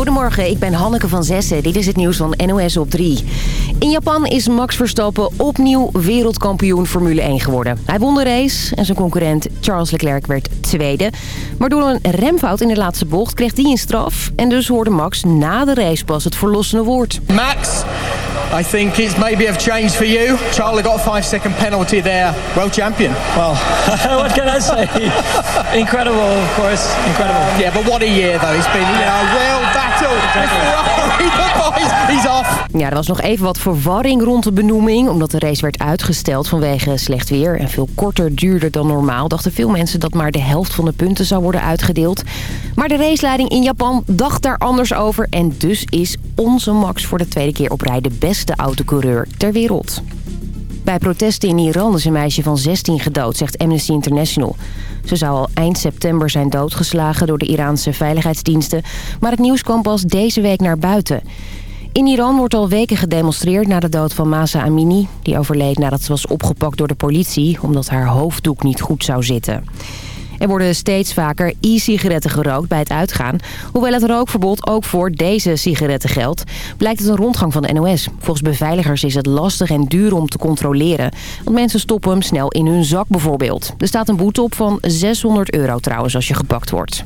Goedemorgen, ik ben Hanneke van Zessen. Dit is het nieuws van NOS op 3. In Japan is Max Verstappen opnieuw wereldkampioen Formule 1 geworden. Hij won de race en zijn concurrent Charles Leclerc werd tweede. Maar door een remfout in de laatste bocht kreeg hij een straf. En dus hoorde Max na de race pas het verlossende woord. Max, I think it's maybe have changed for you. Charlie got a five second penalty there. World champion. Well, what can I say? Incredible, of course. Incredible. Yeah, but what a year though. It's been, you know, a Ja, er was nog even wat verwarring rond de benoeming... omdat de race werd uitgesteld vanwege slecht weer... en veel korter duurde dan normaal... dachten veel mensen dat maar de helft van de punten zou worden uitgedeeld. Maar de raceleiding in Japan dacht daar anders over... en dus is onze Max voor de tweede keer op rij de beste autocoureur ter wereld. Bij protesten in Iran is een meisje van 16 gedood, zegt Amnesty International. Ze zou al eind september zijn doodgeslagen door de Iraanse veiligheidsdiensten... maar het nieuws kwam pas deze week naar buiten. In Iran wordt al weken gedemonstreerd na de dood van Masa Amini. Die overleed nadat ze was opgepakt door de politie... omdat haar hoofddoek niet goed zou zitten. Er worden steeds vaker e-sigaretten gerookt bij het uitgaan. Hoewel het rookverbod ook voor deze sigaretten geldt... blijkt het een rondgang van de NOS. Volgens beveiligers is het lastig en duur om te controleren. Want mensen stoppen hem snel in hun zak bijvoorbeeld. Er staat een boete op van 600 euro trouwens als je gepakt wordt.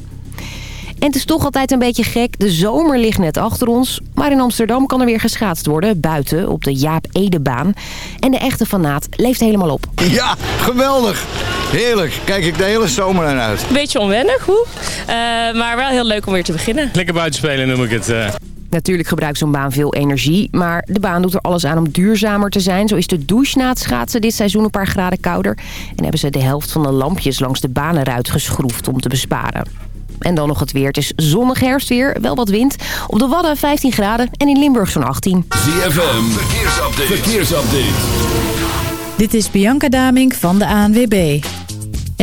En het is toch altijd een beetje gek. De zomer ligt net achter ons. Maar in Amsterdam kan er weer geschaatst worden. Buiten op de Jaap Edebaan. En de echte fanaat leeft helemaal op. Ja, geweldig. Heerlijk. Kijk ik de hele zomer naar uit. Beetje onwennig, hoe? Uh, maar wel heel leuk om weer te beginnen. Lekker buitenspelen noem ik het. Uh. Natuurlijk gebruikt zo'n baan veel energie, maar de baan doet er alles aan om duurzamer te zijn. Zo is de douche na het schaatsen dit seizoen een paar graden kouder. En hebben ze de helft van de lampjes langs de baan eruit geschroefd om te besparen. En dan nog het weer. Het is zonnig herfstweer, wel wat wind. Op de Wadden 15 graden en in Limburg zo'n 18. ZFM, verkeersupdate. verkeersupdate. Dit is Bianca Damink van de ANWB.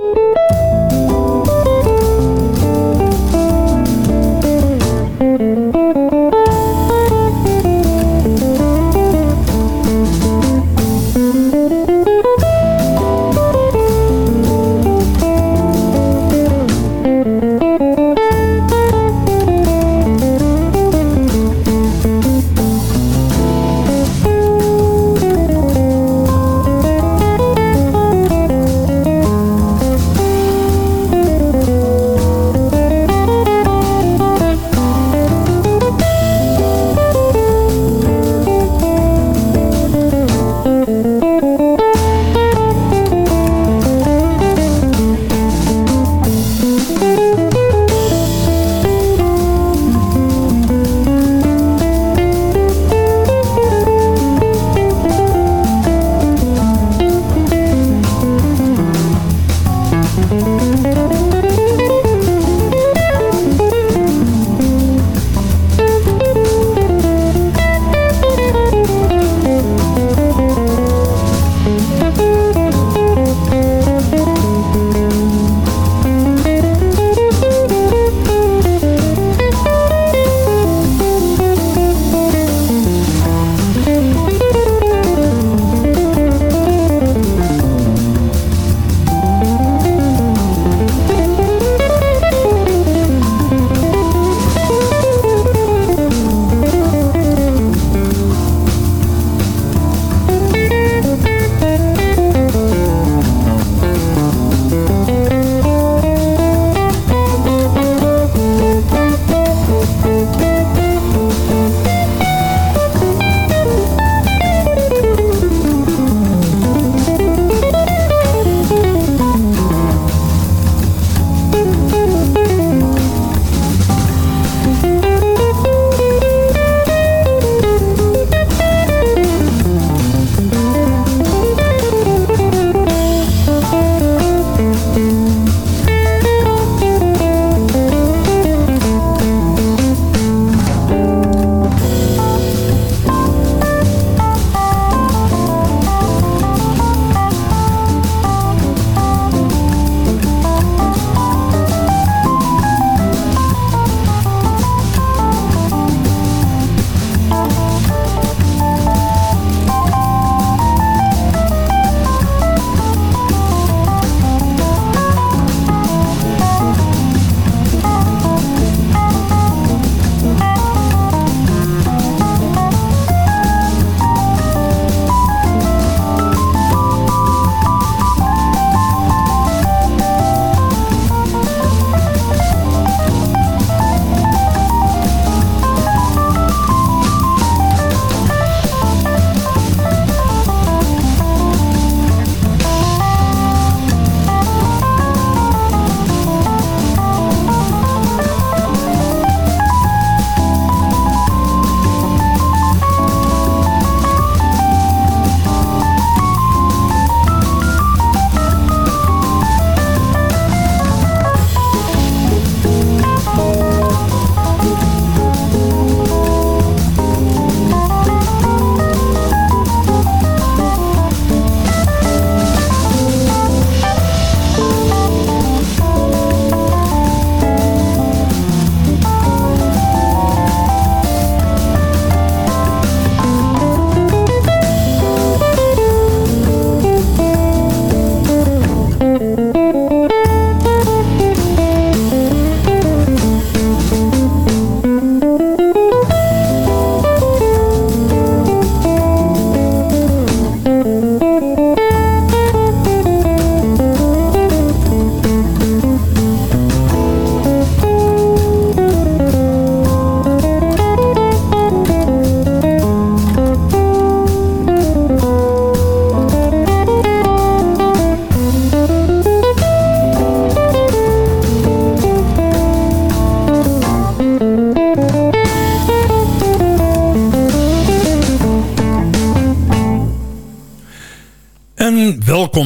Música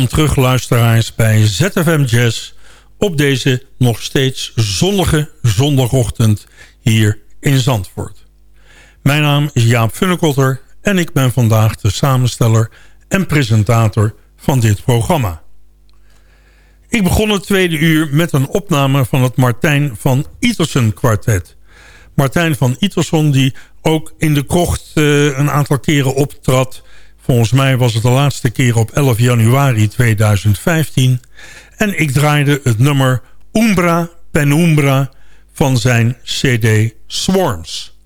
Welkom terug luisteraars bij ZFM Jazz op deze nog steeds zonnige zondagochtend hier in Zandvoort. Mijn naam is Jaap Funnekotter en ik ben vandaag de samensteller en presentator van dit programma. Ik begon het tweede uur met een opname van het Martijn van Iterson kwartet. Martijn van Iterson die ook in de krocht uh, een aantal keren optrad Volgens mij was het de laatste keer op 11 januari 2015. En ik draaide het nummer Umbra Penumbra van zijn cd Swarms.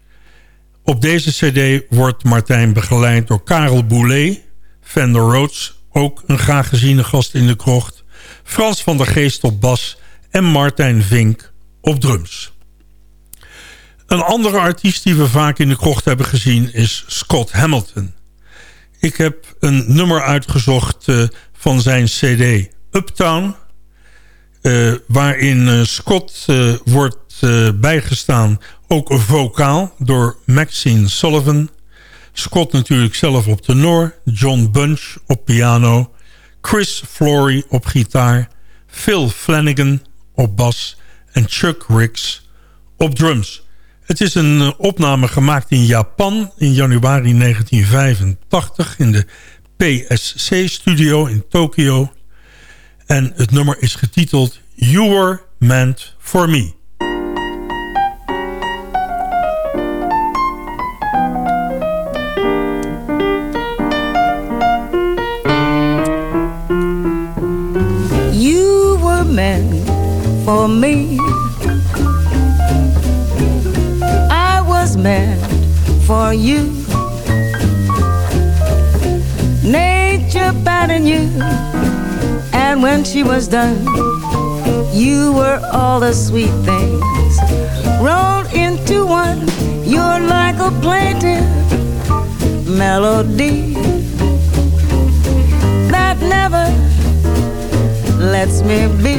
Op deze cd wordt Martijn begeleid door Karel Boulet, Fender Rhodes, ook een graag geziene gast in de krocht, Frans van der Geest op bas en Martijn Vink op drums. Een andere artiest die we vaak in de krocht hebben gezien is Scott Hamilton. Ik heb een nummer uitgezocht uh, van zijn cd Uptown. Uh, waarin uh, Scott wordt bijgestaan, ook vocaal, door Maxine Sullivan. Scott natuurlijk zelf op tenor. John Bunch op piano. Chris Flory op gitaar. Phil Flanagan op bas. En Chuck Ricks op drums. Het is een eh, opname gemaakt in Japan in januari 1985 in de PSC-studio in Tokio. En het nummer is getiteld You Were Meant For Me. You were meant for me for you. Nature patterned you, and when she was done, you were all the sweet things rolled into one. You're like a plaintive melody that never lets me be.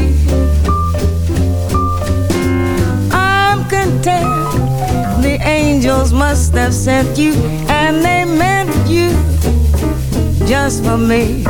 I'm content angels must have sent you, and they meant you just for me.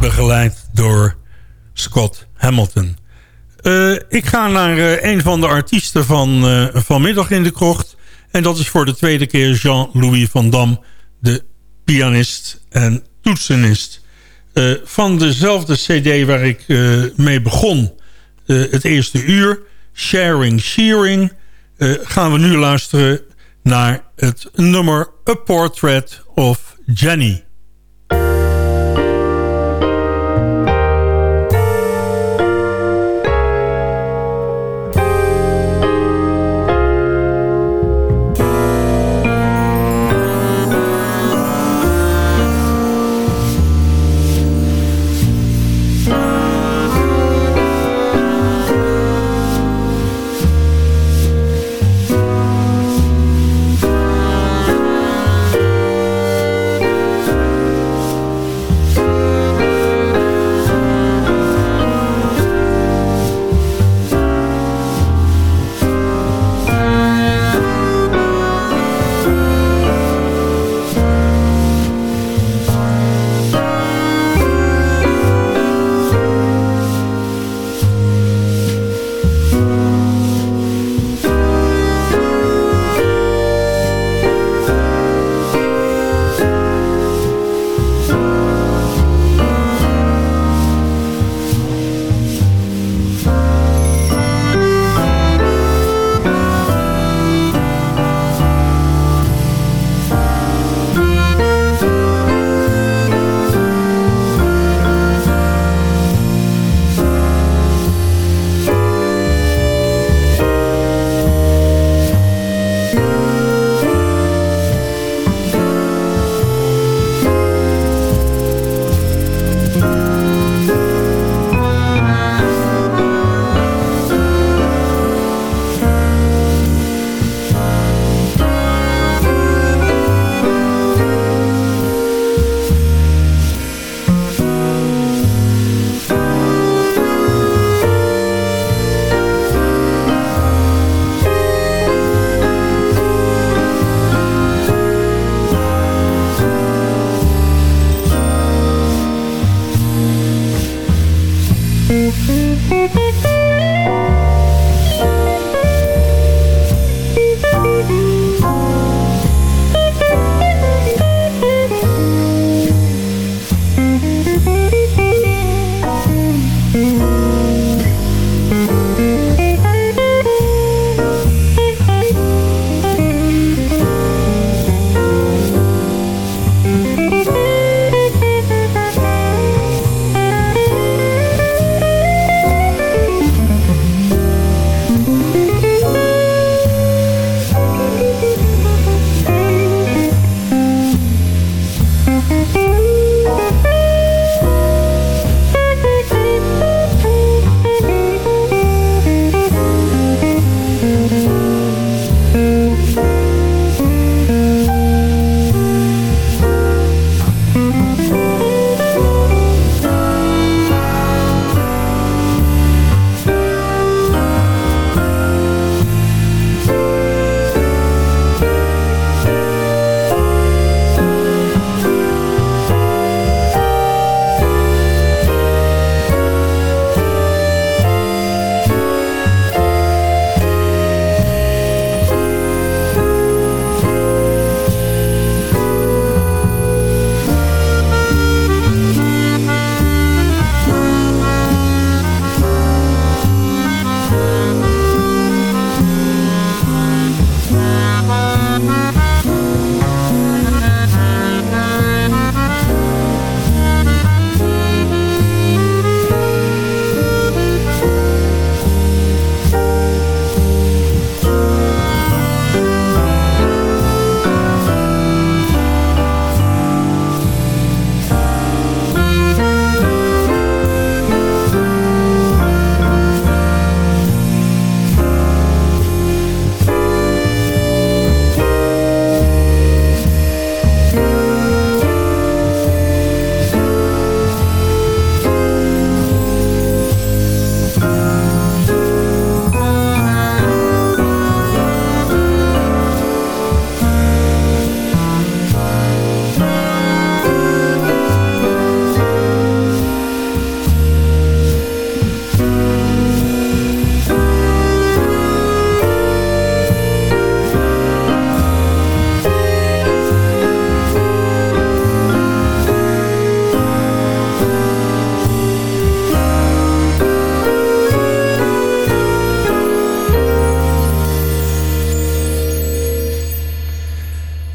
Begeleid door Scott Hamilton. Uh, ik ga naar een van de artiesten van vanmiddag in de krocht. En dat is voor de tweede keer Jean-Louis van Dam. De pianist en toetsenist. van dezelfde cd waar ik mee begon. het eerste uur. Sharing, Shearing. gaan we nu luisteren naar het nummer A Portrait of Jenny.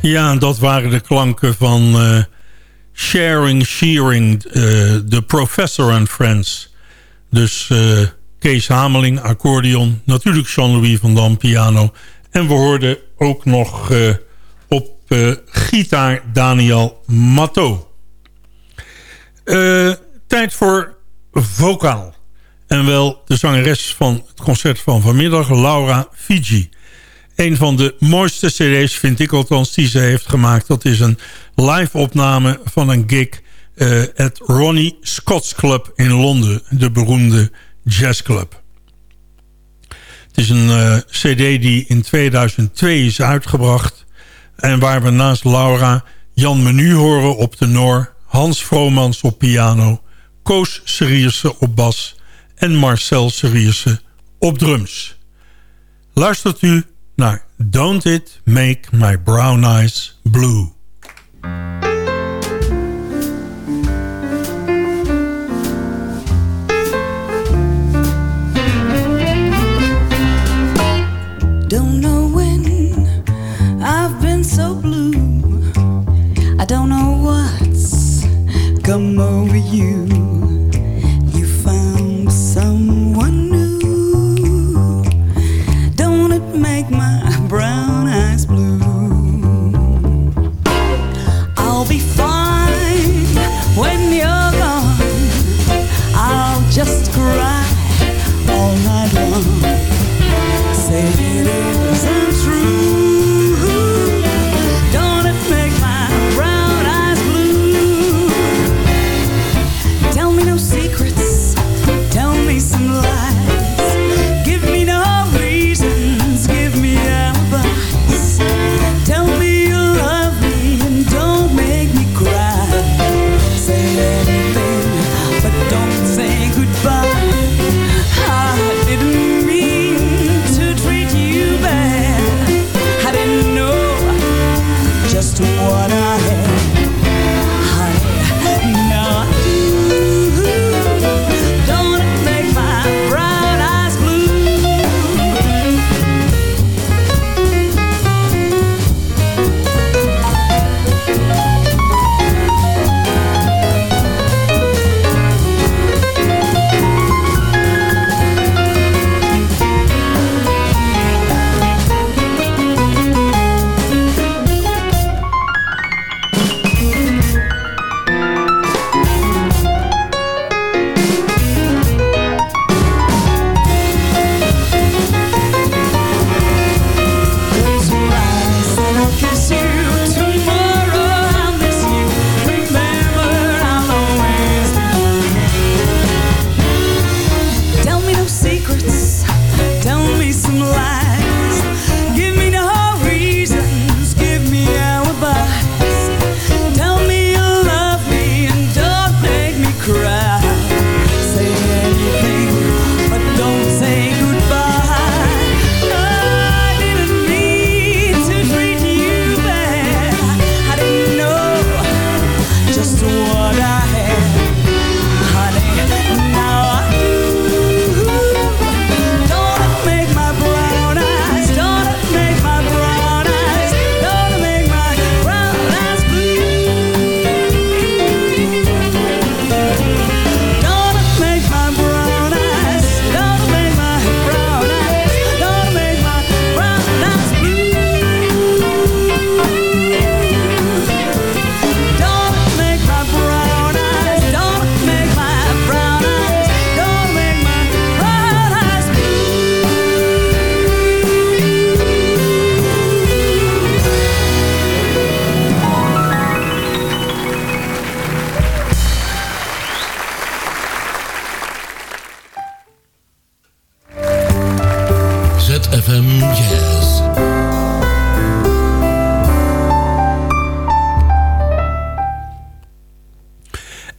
Ja, dat waren de klanken van uh, Sharing, Shearing, The Professor and Friends. Dus Kees Hameling, accordeon. Natuurlijk Jean-Louis van Dam, piano. En we hoorden ook nog op gitaar Daniel Matto. tijd voor vocaal. En wel de zangeres van het concert van vanmiddag, Laura Fiji. Een van de mooiste cd's, vind ik althans, die ze heeft gemaakt. Dat is een live opname van een gig uh, at Ronnie Scott's Club in Londen. De beroemde jazzclub. Het is een uh, cd die in 2002 is uitgebracht. En waar we naast Laura Jan Menu horen op de Noor... Hans Vromans op piano... Koos Serierse op bas en Marcel Serierse op drums. Luistert u naar Don't It Make My Brown Eyes Blue. Don't know when I've been so blue I don't know what's come over you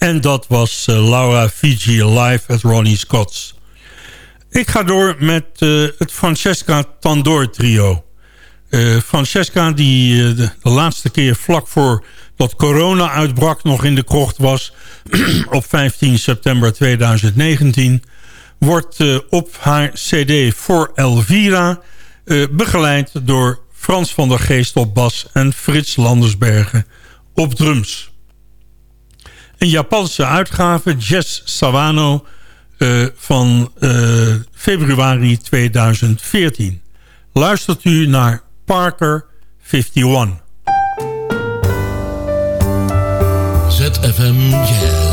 En dat was uh, Laura Fiji live at Ronnie Scott's. Ik ga door met uh, het Francesca Tandor trio. Uh, Francesca die de, de, laatste keer vlak voor dat corona uitbrak nog in de krocht was... op 15 september 2019... wordt op haar cd voor Elvira begeleid door Frans van der Geest op bas en Frits Landersbergen op drums. Een Japanse uitgave, Jazz Sawano, uh, van uh, februari 2014. Luistert u naar Parker 51. ZFM.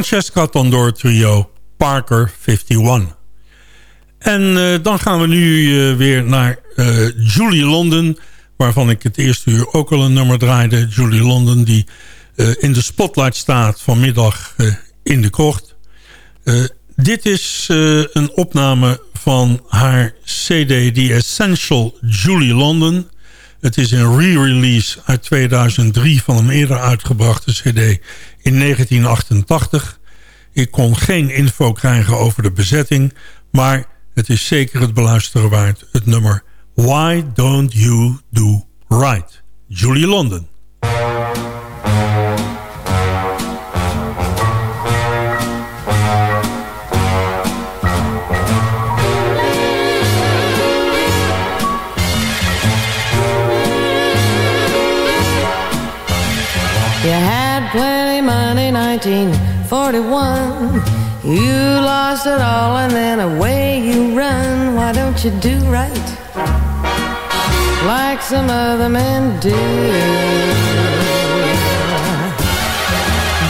Francesca Tandor Trio, Parker 51. En uh, dan gaan we nu uh, weer naar uh, Julie London... waarvan ik het eerste uur ook al een nummer draaide. Julie London, die in de spotlight staat vanmiddag in de krocht. dit is een opname van haar CD The Essential Julie London... Het is een re-release uit 2003 van een eerder uitgebrachte cd in 1988. Ik kon geen info krijgen over de bezetting, maar het is zeker het beluisteren waard. Het nummer Why Don't You Do Right? Julie London. 1941. You lost it all and then away you run. Why don't you do right? Like some other men do.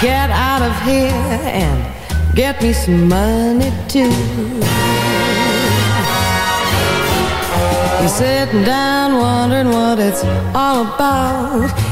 Get out of here and get me some money too. You're sitting down wondering what it's all about.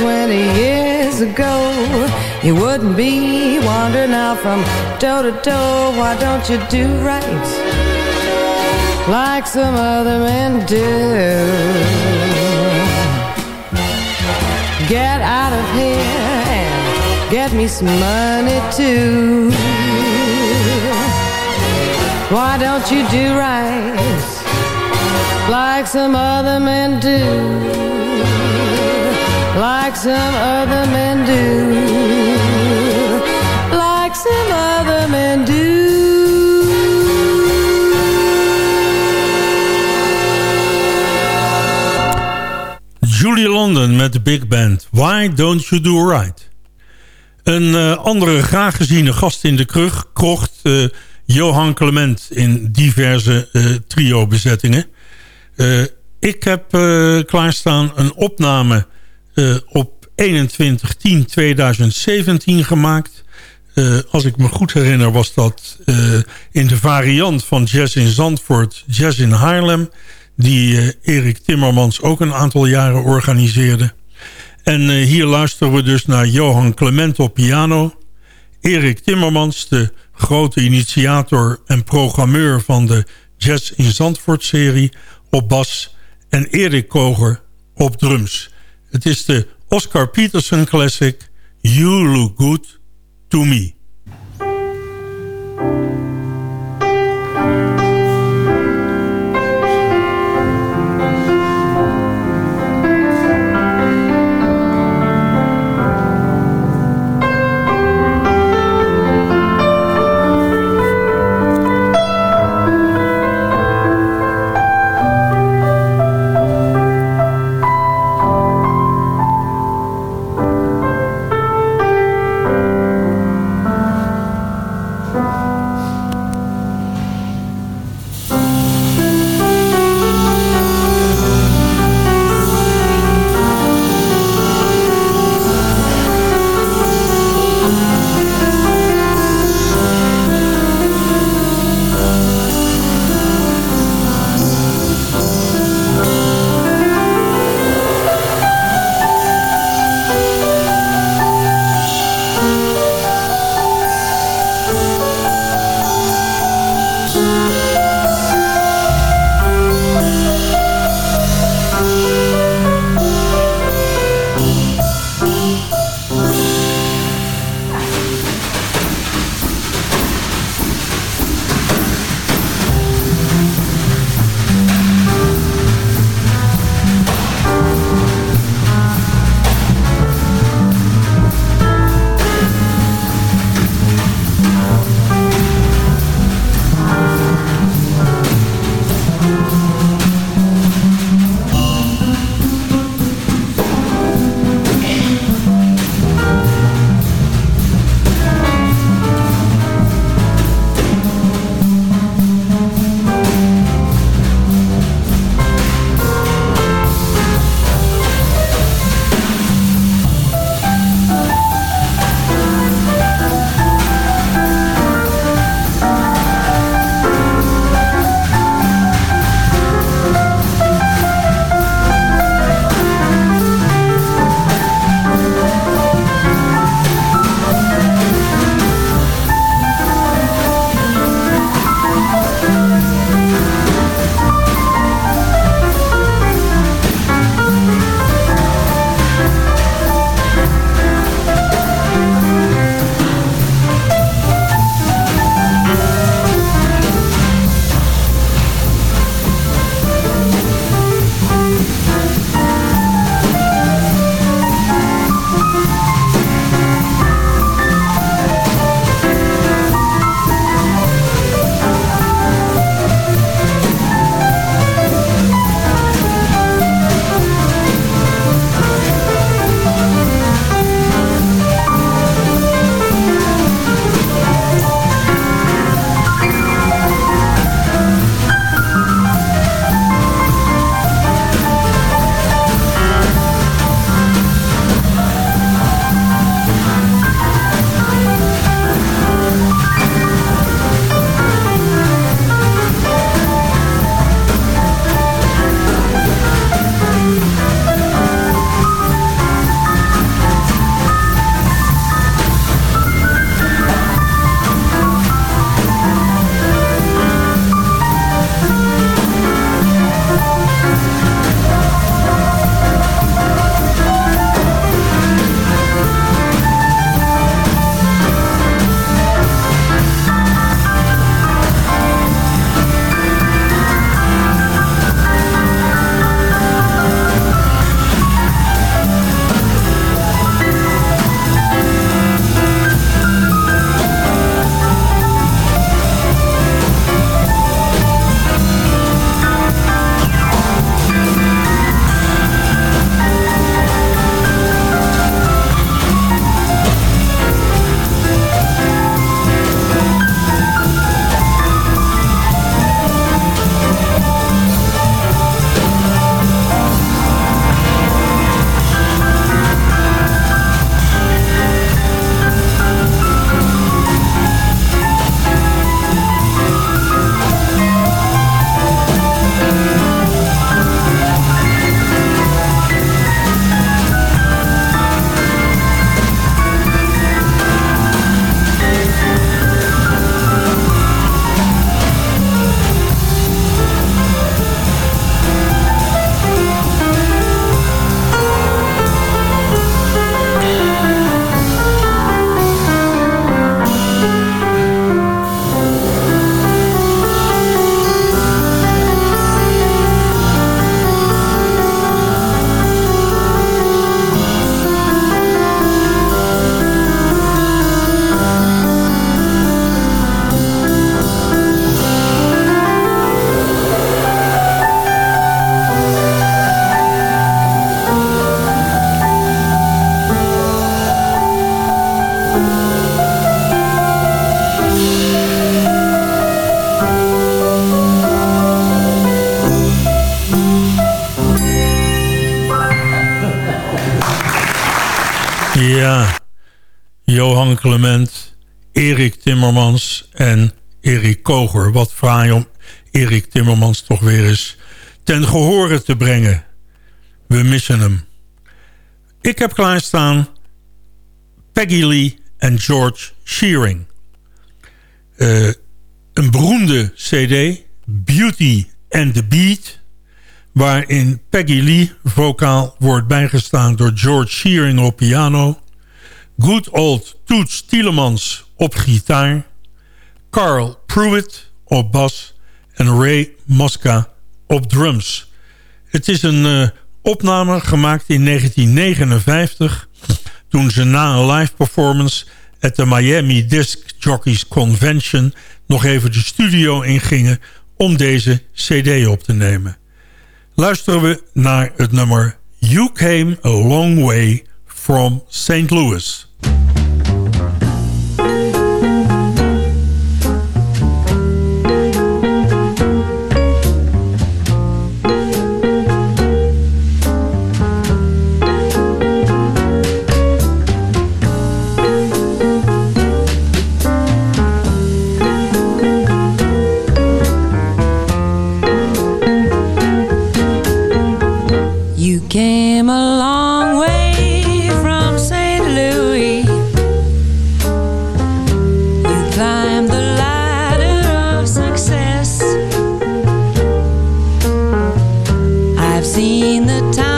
20 years ago, you wouldn't be wandering out from door to door. Why don't you do right like some other men do? Get out of here and get me some money too. Why don't you do right like some other men do? Like some other men do, like some other men do. Julie London met de Big Band. Why Don't You Do Right? Een uh, andere graag geziene gast in de krug, krocht uh, Johan Clement in diverse uh, trio-bezettingen. ik heb klaarstaan een opname uh, op 21-10-2017 gemaakt. Uh, als ik me goed herinner was dat uh, in de variant van Jazz in Zandvoort, Jazz in Haarlem... die Erik Timmermans ook een aantal jaren organiseerde. En hier luisteren we dus naar Johan Clement op piano... Erik Timmermans, de grote initiator en programmeur van de Jazz in Zandvoort-serie op bas... en Erik Koger op drums... Het is de Oscar Peterson classic You Look Good To Me. Clement, Erik Timmermans en Erik Koger. Wat fraai om Erik Timmermans toch weer eens ten gehore te brengen. We missen hem. Ik heb klaarstaan Peggy Lee en George Shearing. Uh, een beroemde cd, Beauty and the Beat... waarin Peggy Lee vocaal wordt bijgestaan door George Shearing op piano... Good Old Toots Tielemans op gitaar... Carl Pruitt op bas en Ray Mosca op drums. Het is een uh, opname gemaakt in 1959... toen ze na een live performance... at de Miami Disc Jockeys Convention... nog even de studio ingingen om deze cd op te nemen. Luisteren we naar het nummer You Came a Long Way from St. Louis... seen the time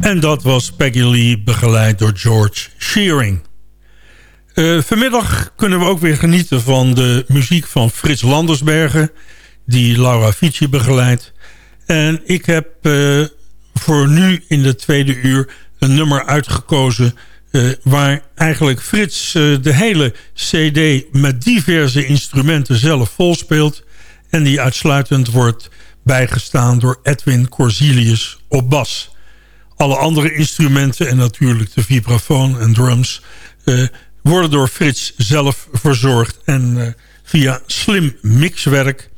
En dat was Peggy Lee, begeleid door George Shearing. Uh, vanmiddag kunnen we ook weer genieten van de muziek van Frits Landersbergen... die Laura Fici begeleidt. En ik heb uh, voor nu in de tweede uur een nummer uitgekozen... Uh, waar eigenlijk Frits de hele cd met diverse instrumenten zelf volspeelt... en die uitsluitend wordt bijgestaan door Edwin Corsilius op bas alle andere instrumenten en natuurlijk de vibrafoon en drums... Worden door Frits zelf verzorgd. En via slim mixwerk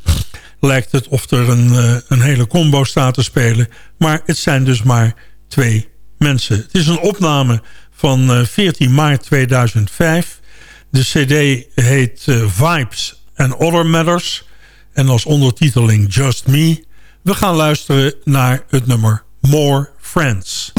lijkt het of er een, uh, een hele combo staat te spelen. Maar het zijn dus maar twee mensen. Het is een opname van 14 maart 2005. De cd heet Vibes and Other Matters. En als ondertiteling Just Me. We gaan luisteren naar het nummer More Friends.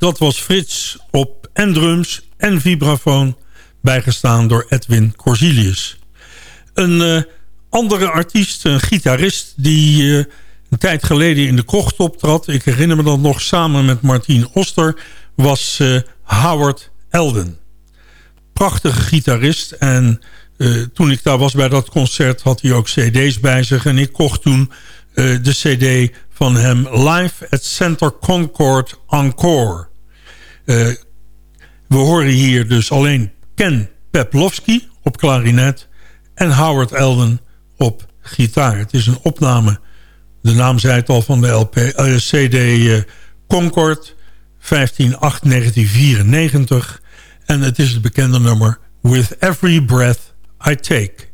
Dat was Frits op en drums en vibrafoon... bijgestaan door Edwin Corsilius. Een uh, andere artiest, een gitarist... die uh, een tijd geleden in de krocht optrad... ik herinner me dat nog samen met Martien Oster... was uh, Howard Elden. Prachtige gitarist en... toen ik daar was bij dat concert had hij ook cd's bij zich. En ik kocht toen de cd van hem live at Center Concord Encore. Uh, we horen hier dus alleen Ken Peplowski op klarinet en Howard Elden op gitaar. Het is een opname, de naam zei het al, van de LP, uh, CD uh, Concord 15-8-1994. En het is het bekende nummer With Every Breath I Take.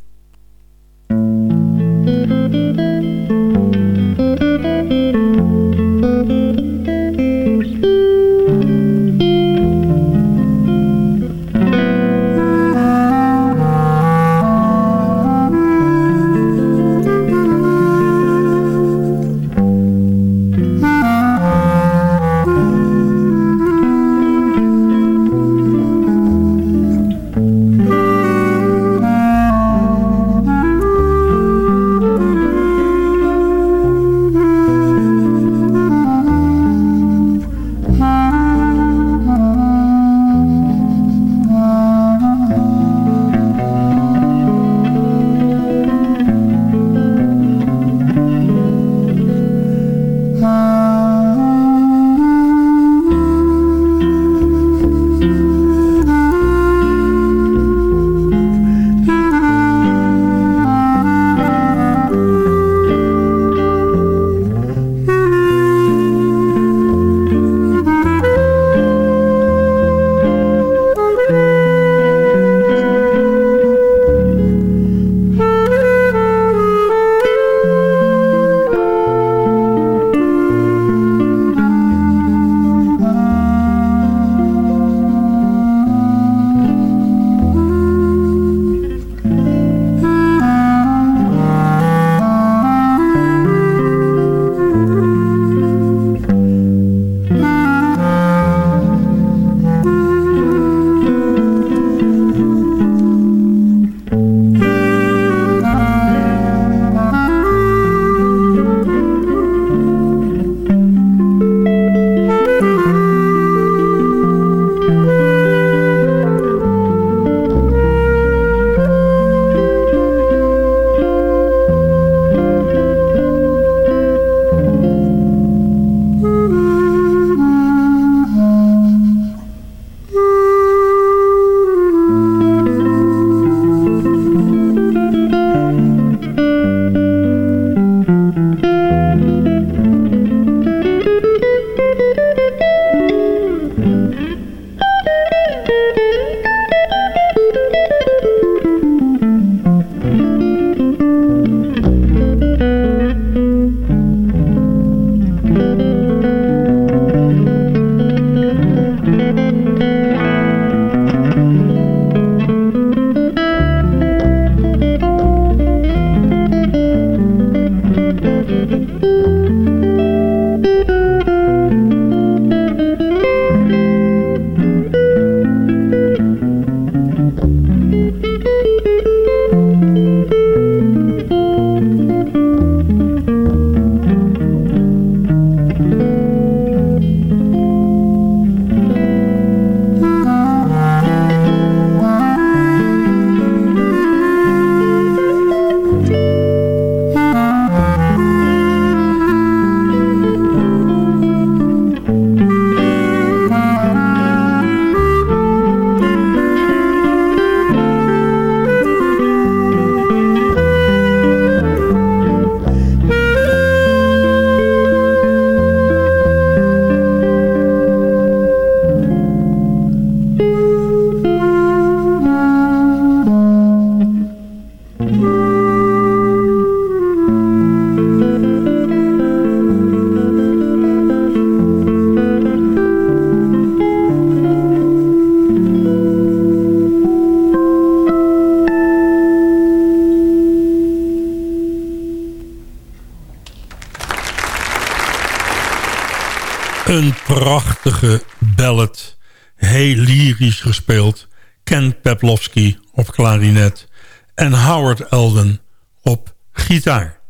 Prachtige ballad. Heel lyrisch gespeeld. Ken Peplowski op klarinet. En Howard Elden op gitaar.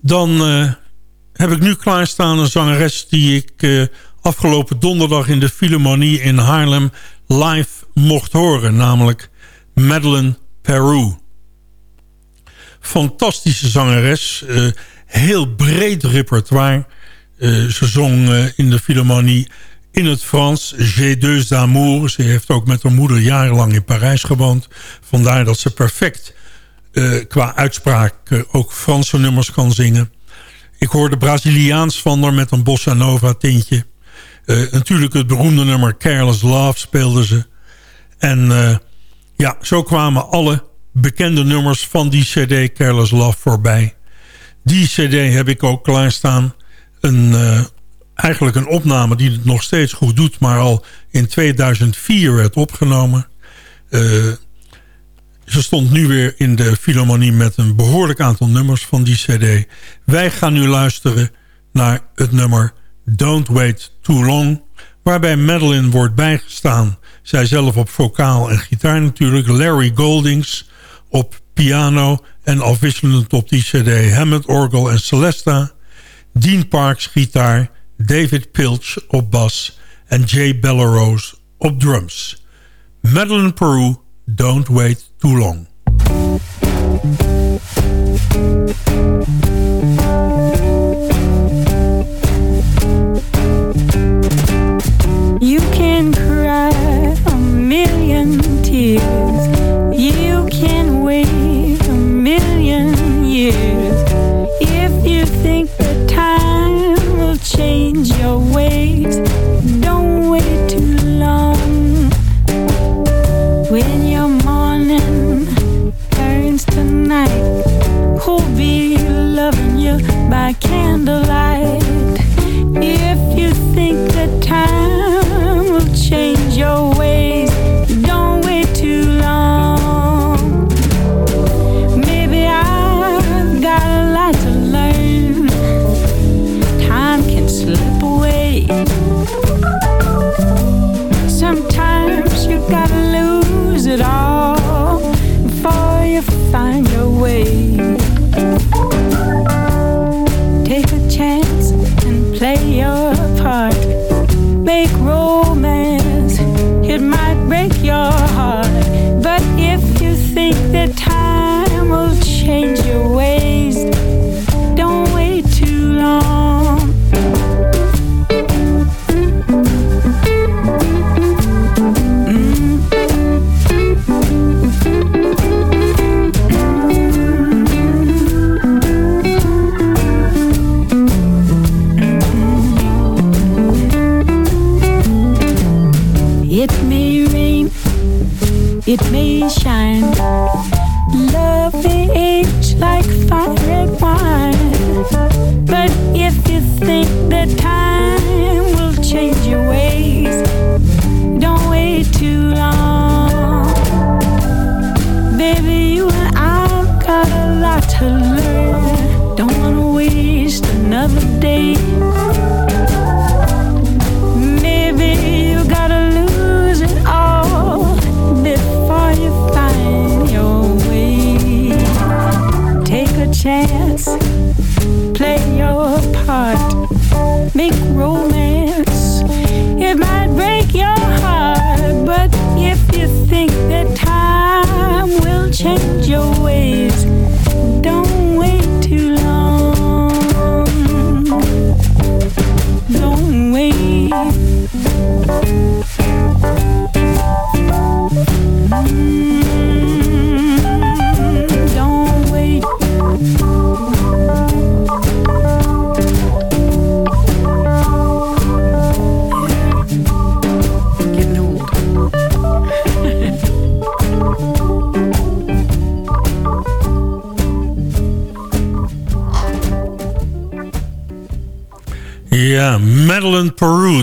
Dan uh, heb ik nu klaarstaan een zangeres die ik uh, afgelopen donderdag in de Philharmonie in Haarlem live mocht horen. Namelijk Madeleine Peru. Fantastische zangeres. Uh, heel breed repertoire. Uh, ze zong uh, in de Philharmonie in het Frans. J'ai deux amours. Ze heeft ook met haar moeder jarenlang in Parijs gewoond. Vandaar dat ze perfect qua uitspraak ook Franse nummers kan zingen. Ik hoorde Braziliaans van haar met een bossa nova tintje. natuurlijk het beroemde nummer Careless Love speelde ze. En ja, zo kwamen alle bekende nummers van die cd Careless Love voorbij. Die cd heb ik ook klaarstaan. Een, uh, eigenlijk een opname die het nog steeds goed doet... maar al in 2004 werd opgenomen. Uh, ze stond nu weer in de Philharmonie met een behoorlijk aantal nummers van die cd. Wij gaan nu luisteren naar het nummer Don't Wait Too Long... waarbij Madeline wordt bijgestaan. Zij zelf op vocaal en gitaar natuurlijk. Larry Goldings op piano en afwisselend op die cd Hammond Orgel en Celesta. Dean Parks gitaar, David Pilch op bas en Jay Bellerose op drums. Madeline Peru, Don't Wait Too Long.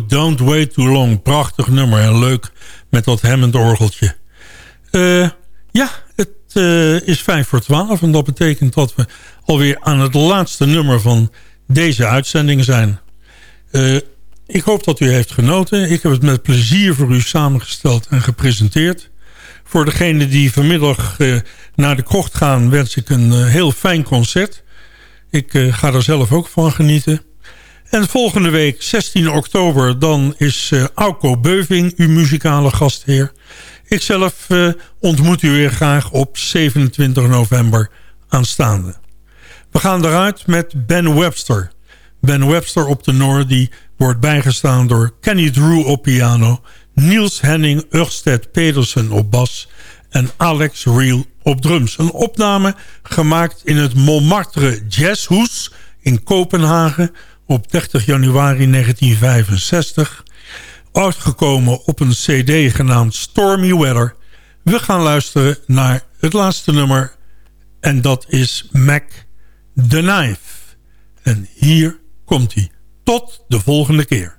Don't Wait Too Long. Prachtig nummer en leuk met dat Hammond orgeltje. Uh, ja, het uh, is vijf voor twaalf en dat betekent dat we alweer aan het laatste nummer van deze uitzending zijn. Eh, ik hoop dat u heeft genoten. Ik heb het met plezier voor u samengesteld en gepresenteerd. Voor degenen die vanmiddag naar de krocht gaan... wens ik een heel fijn concert. Ik ga er zelf ook van genieten. En volgende week, 16 oktober... dan is Auko Beuving uw muzikale gastheer. Ikzelf ontmoet u weer graag op 27 november aanstaande. We gaan eruit met Ben Webster... Ben Webster op de die wordt bijgestaan door Kenny Drew op piano... Niels Henning Ørsted Pedersen op bas... en Alex Reel op drums. Een opname gemaakt in het Montmartre Jazzhoes in Kopenhagen... op 30 januari 1965. Uitgekomen op een cd genaamd Stormy Weather. We gaan luisteren naar het laatste nummer... en dat is Mac the Knife. En hier komt hij. Tot de volgende keer.